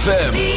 ZFM.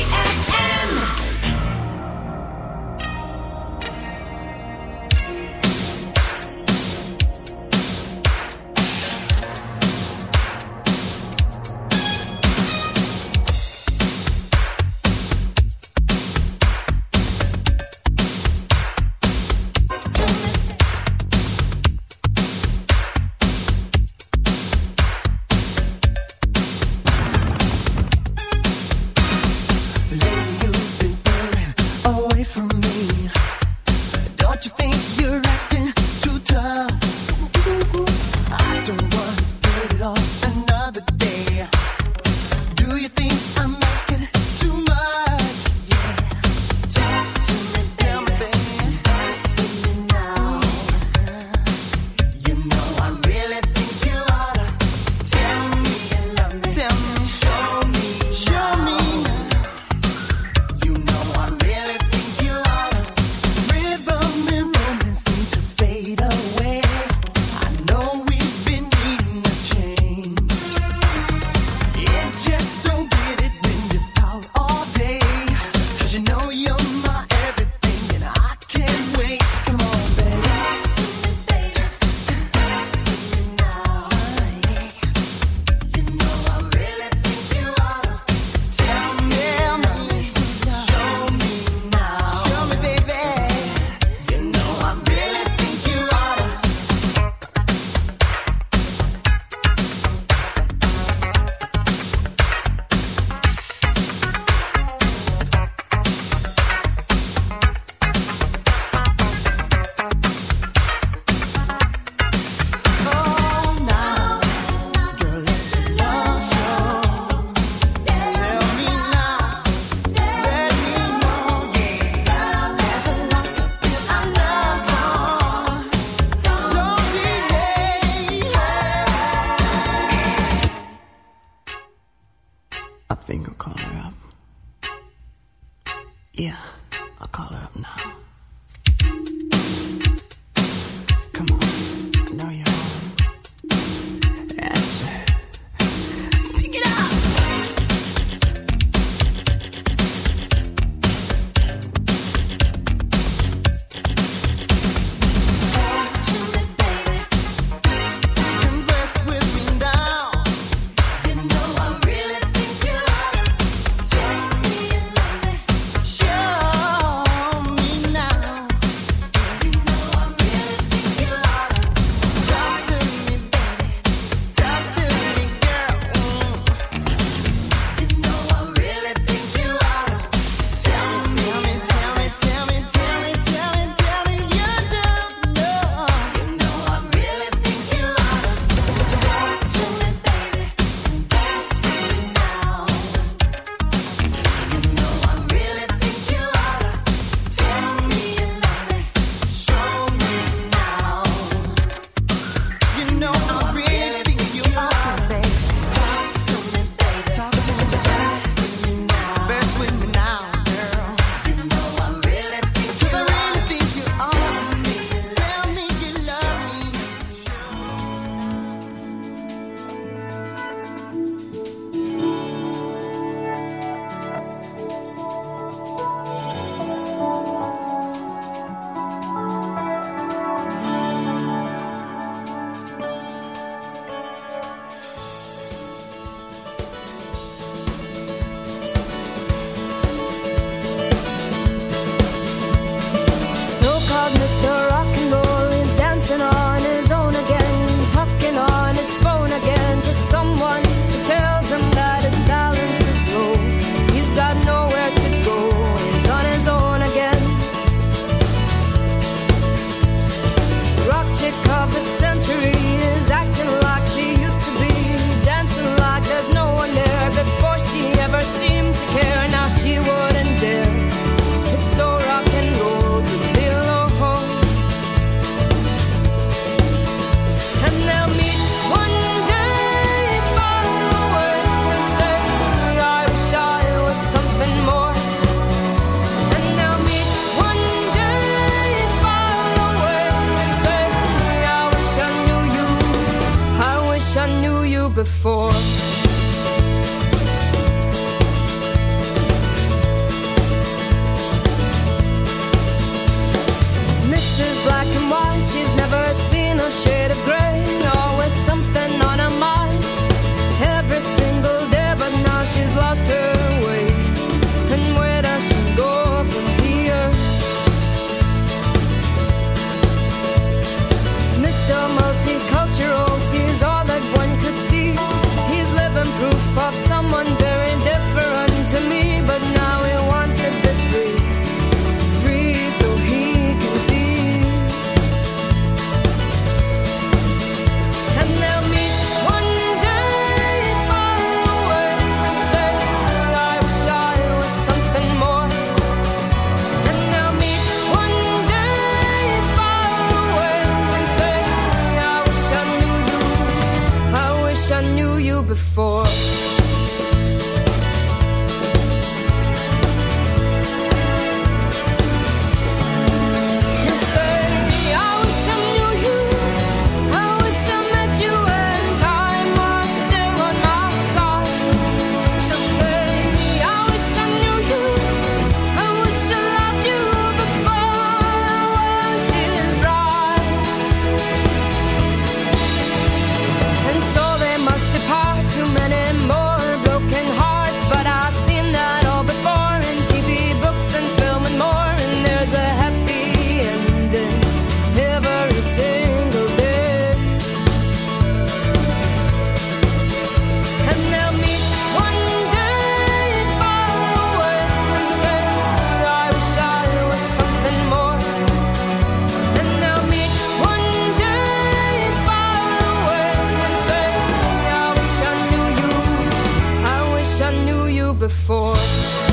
Before.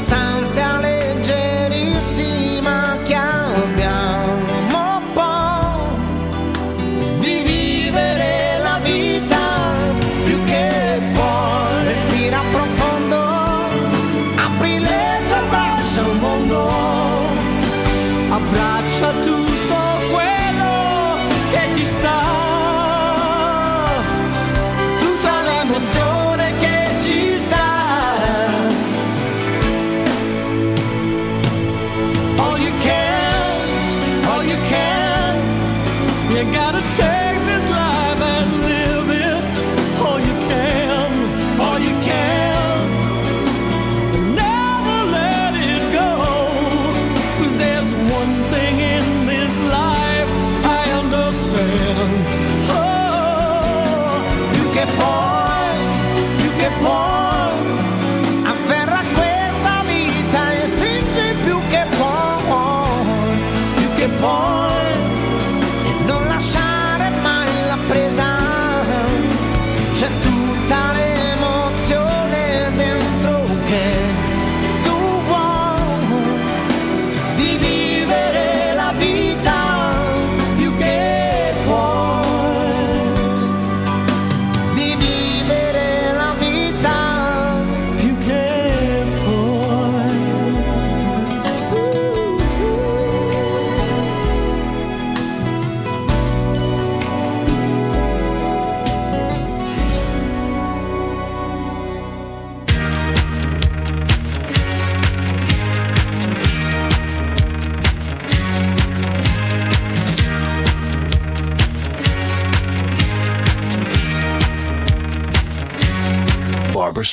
stanza.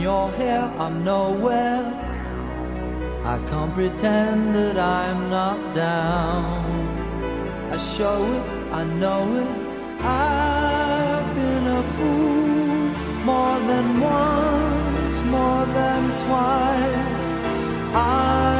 your hair, I'm nowhere. I can't pretend that I'm not down. I show it, I know it. I've been a fool more than once, more than twice. I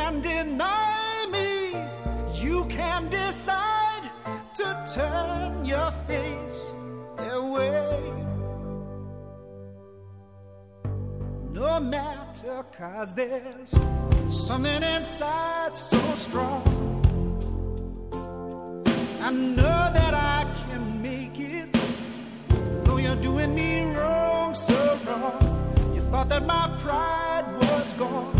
can deny me. You can decide to turn your face away. No matter, cause there's something inside so strong. I know that I can make it, though you're doing me wrong, so wrong. You thought that my pride was gone.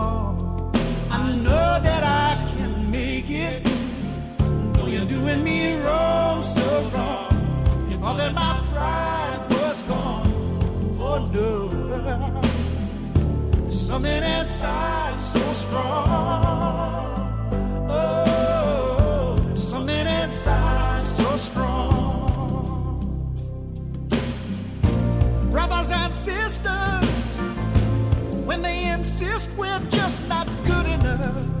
something inside so strong. Oh, something inside so strong. Brothers and sisters, when they insist we're just not good enough.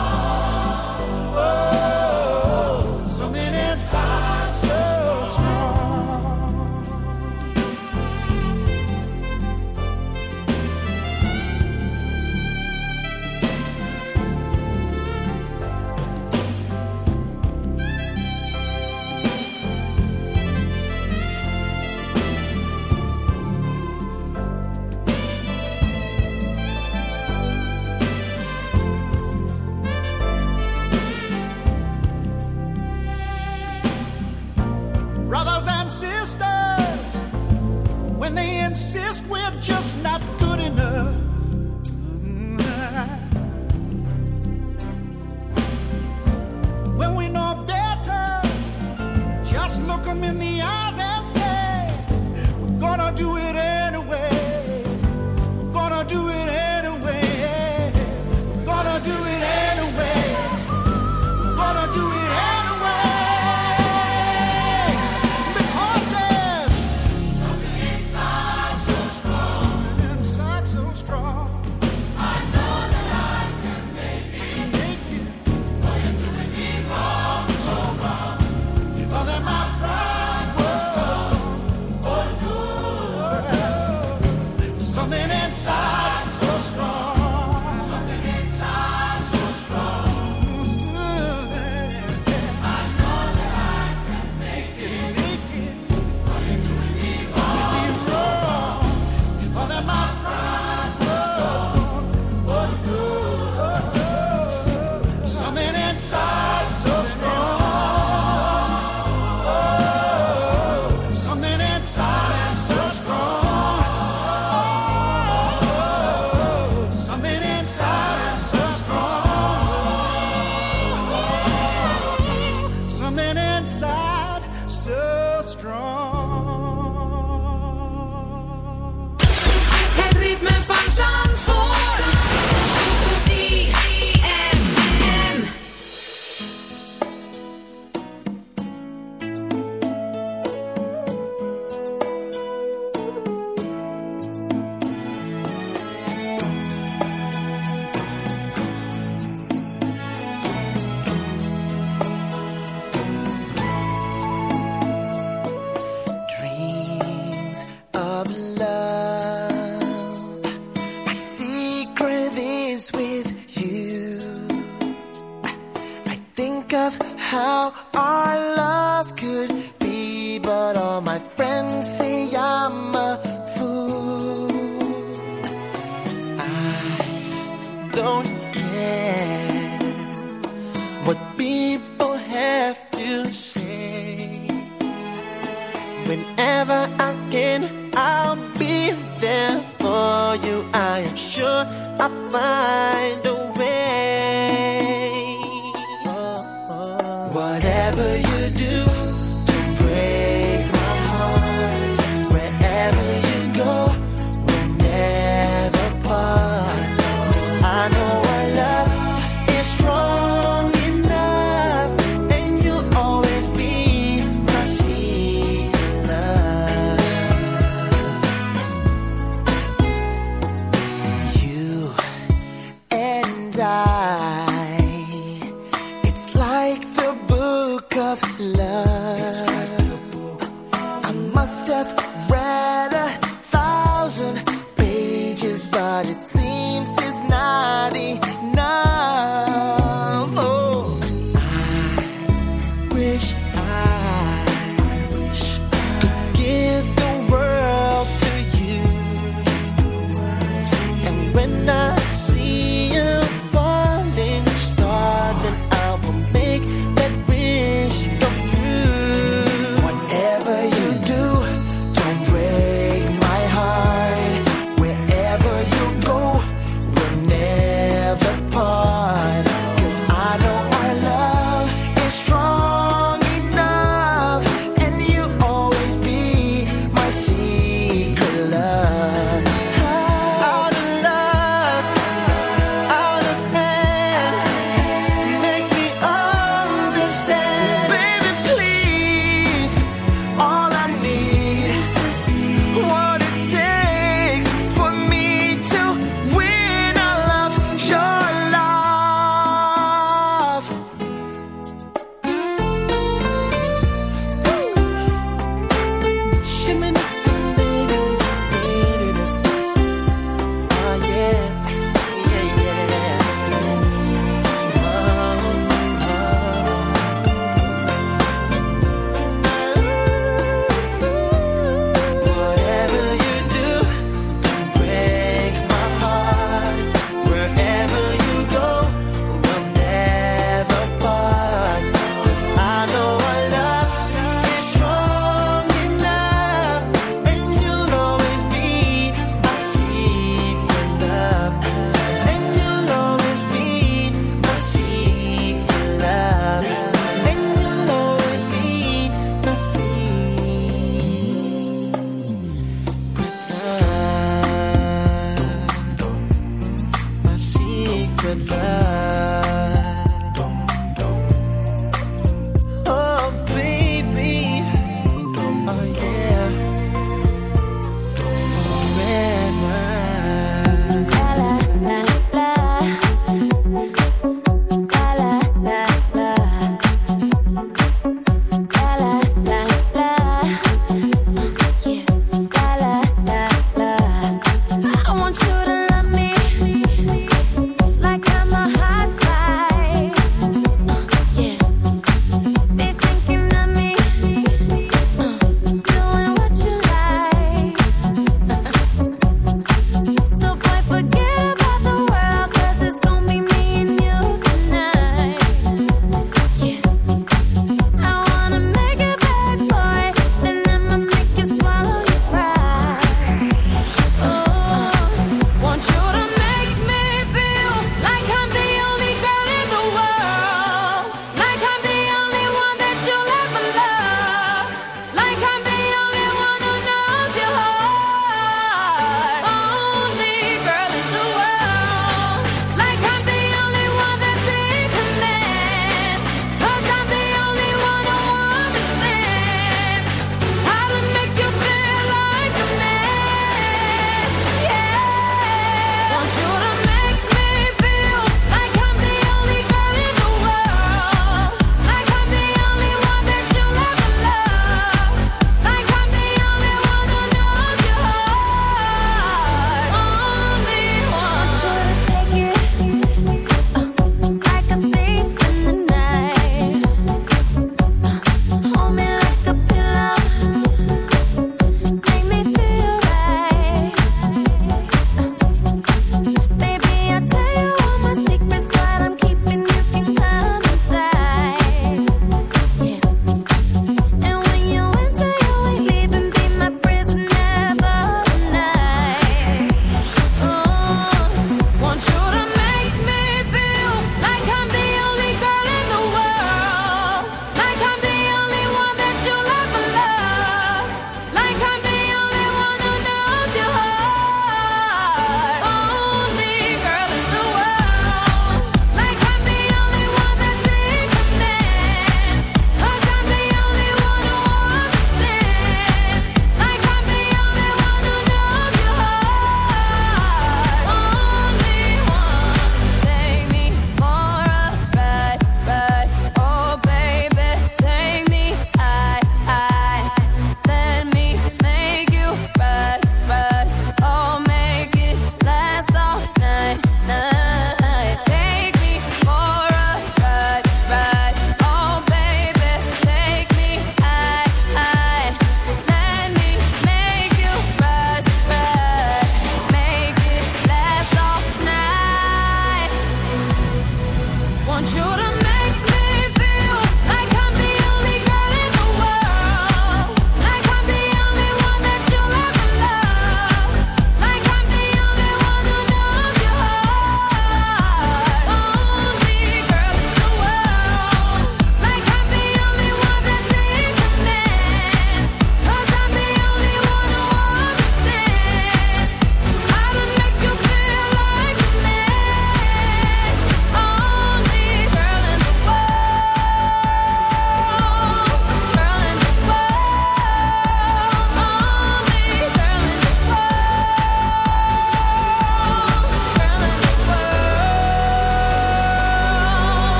insist we're just not good enough. When we know better, just look them in the would be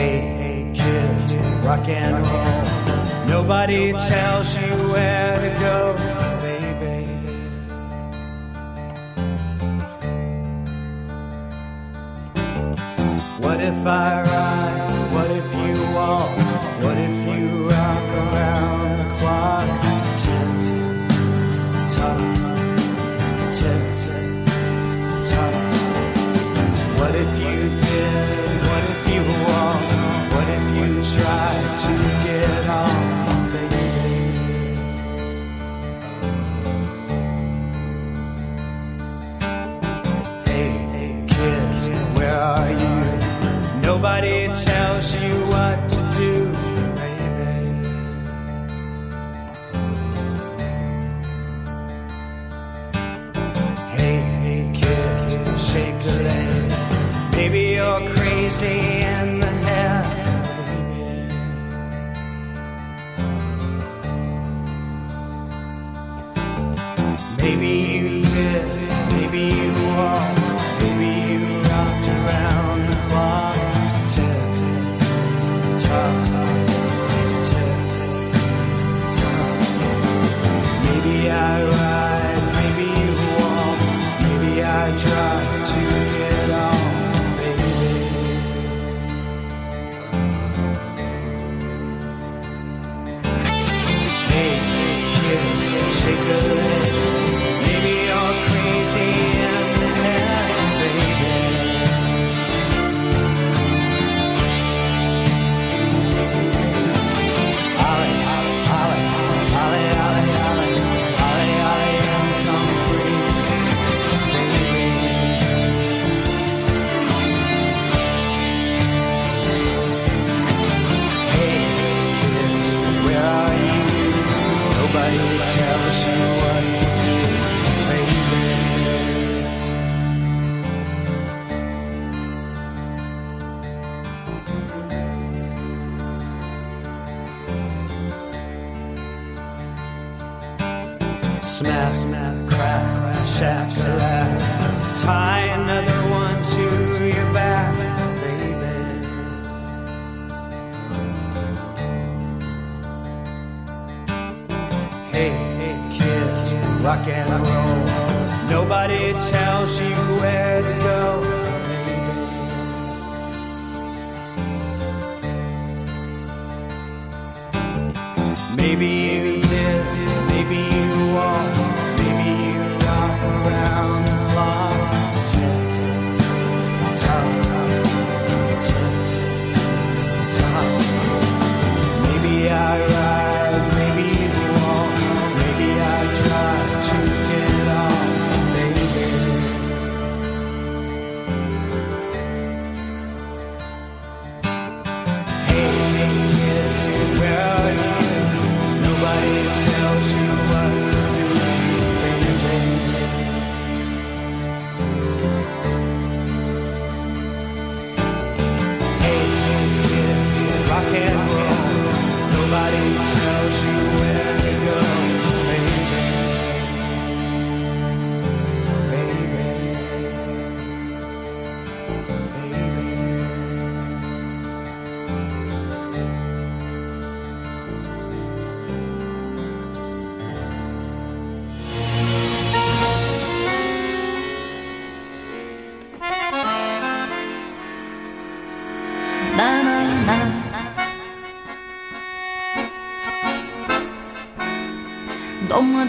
hey, hey, kids, rock and roll. Nobody tells you where to go, baby. What if I ride?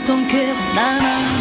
ton cœur. Nana.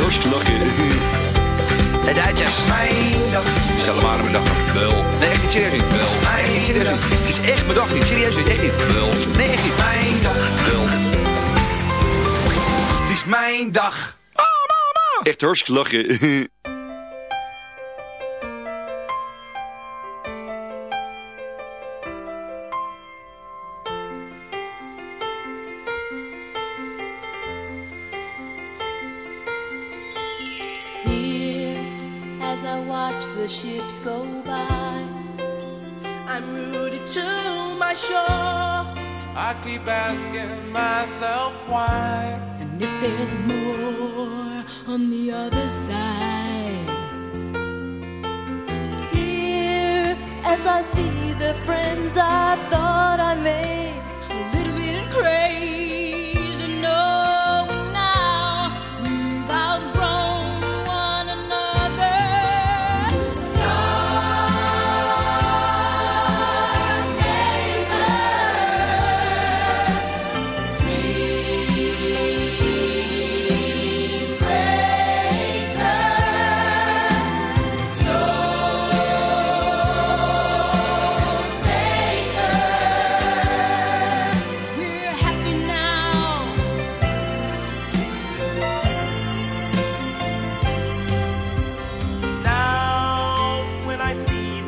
Hartstikke lachen. De Duitsers. Mijn dag. Stel hem maar mijn dag. Wel. Nee, echt niet serieus niet. Wel. Nee, niet serieus niet. Het is echt mijn dag niet. Serieus niet. Echt niet. Wel. Nee, echt niet. Mijn dag. Wel. Het is mijn dag. Echt hartstikke lachen.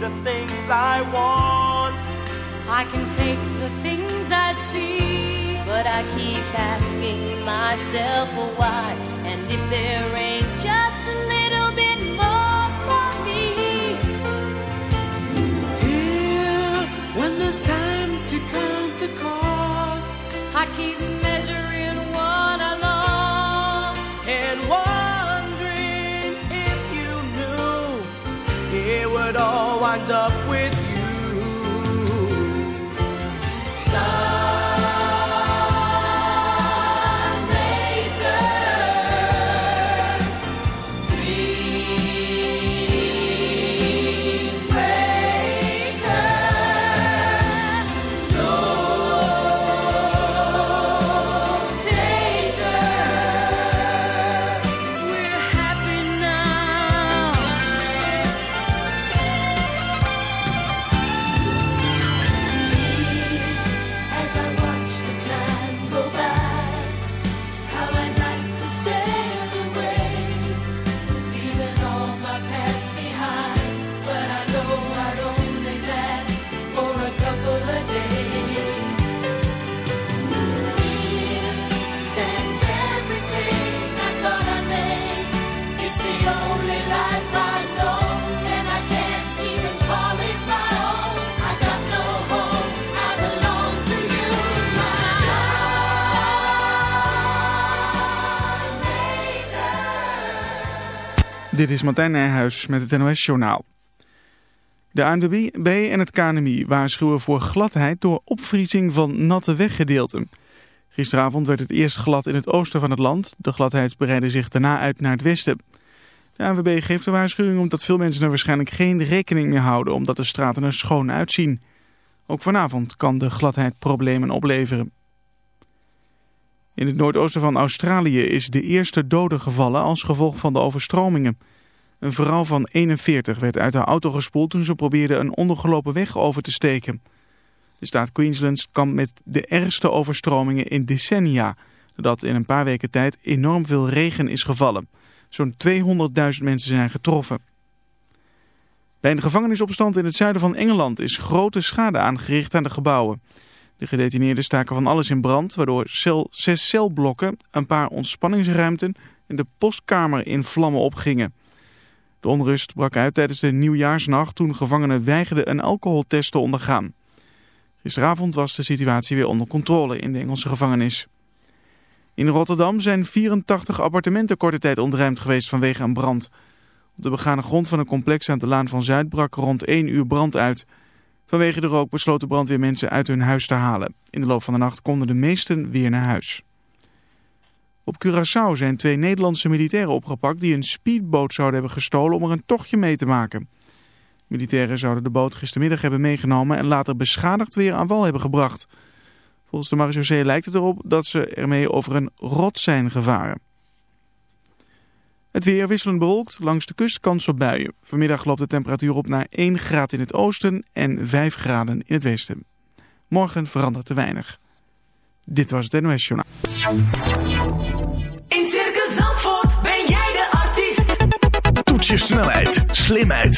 the things I want. I can take the things I see, but I keep asking myself why. And if there ain't just a little bit more for me, here when there's time to count the cost, I keep. It all wind up with Dit is Martijn Nijhuis met het NOS Journaal. De ANWB en het KNMI waarschuwen voor gladheid door opvriezing van natte weggedeelten. Gisteravond werd het eerst glad in het oosten van het land. De gladheid breidde zich daarna uit naar het westen. De ANWB geeft de waarschuwing omdat veel mensen er waarschijnlijk geen rekening mee houden omdat de straten er schoon uitzien. Ook vanavond kan de gladheid problemen opleveren. In het noordoosten van Australië is de eerste dode gevallen als gevolg van de overstromingen. Een vrouw van 41 werd uit haar auto gespoeld toen ze probeerde een ondergelopen weg over te steken. De staat Queensland kampt met de ergste overstromingen in decennia, nadat in een paar weken tijd enorm veel regen is gevallen. Zo'n 200.000 mensen zijn getroffen. Bij een gevangenisopstand in het zuiden van Engeland is grote schade aangericht aan de gebouwen. De gedetineerden staken van alles in brand, waardoor zes celblokken, een paar ontspanningsruimten en de postkamer in vlammen opgingen. De onrust brak uit tijdens de nieuwjaarsnacht toen gevangenen weigerden een alcoholtest te ondergaan. Gisteravond was de situatie weer onder controle in de Engelse gevangenis. In Rotterdam zijn 84 appartementen korte tijd ontruimd geweest vanwege een brand. Op de begane grond van een complex aan de Laan van Zuid brak rond 1 uur brand uit. Vanwege de rook besloot de mensen uit hun huis te halen. In de loop van de nacht konden de meesten weer naar huis. Op Curaçao zijn twee Nederlandse militairen opgepakt die een speedboot zouden hebben gestolen om er een tochtje mee te maken. Militairen zouden de boot gistermiddag hebben meegenomen en later beschadigd weer aan wal hebben gebracht. Volgens de marechaussee lijkt het erop dat ze ermee over een rot zijn gevaren. Het weer wisselend bewolkt, langs de kust kans op buien. Vanmiddag loopt de temperatuur op naar 1 graad in het oosten en 5 graden in het westen. Morgen verandert te weinig. Dit was het NOS Journaal. In Circus Zandvoort ben jij de artiest. Toets je snelheid, slimheid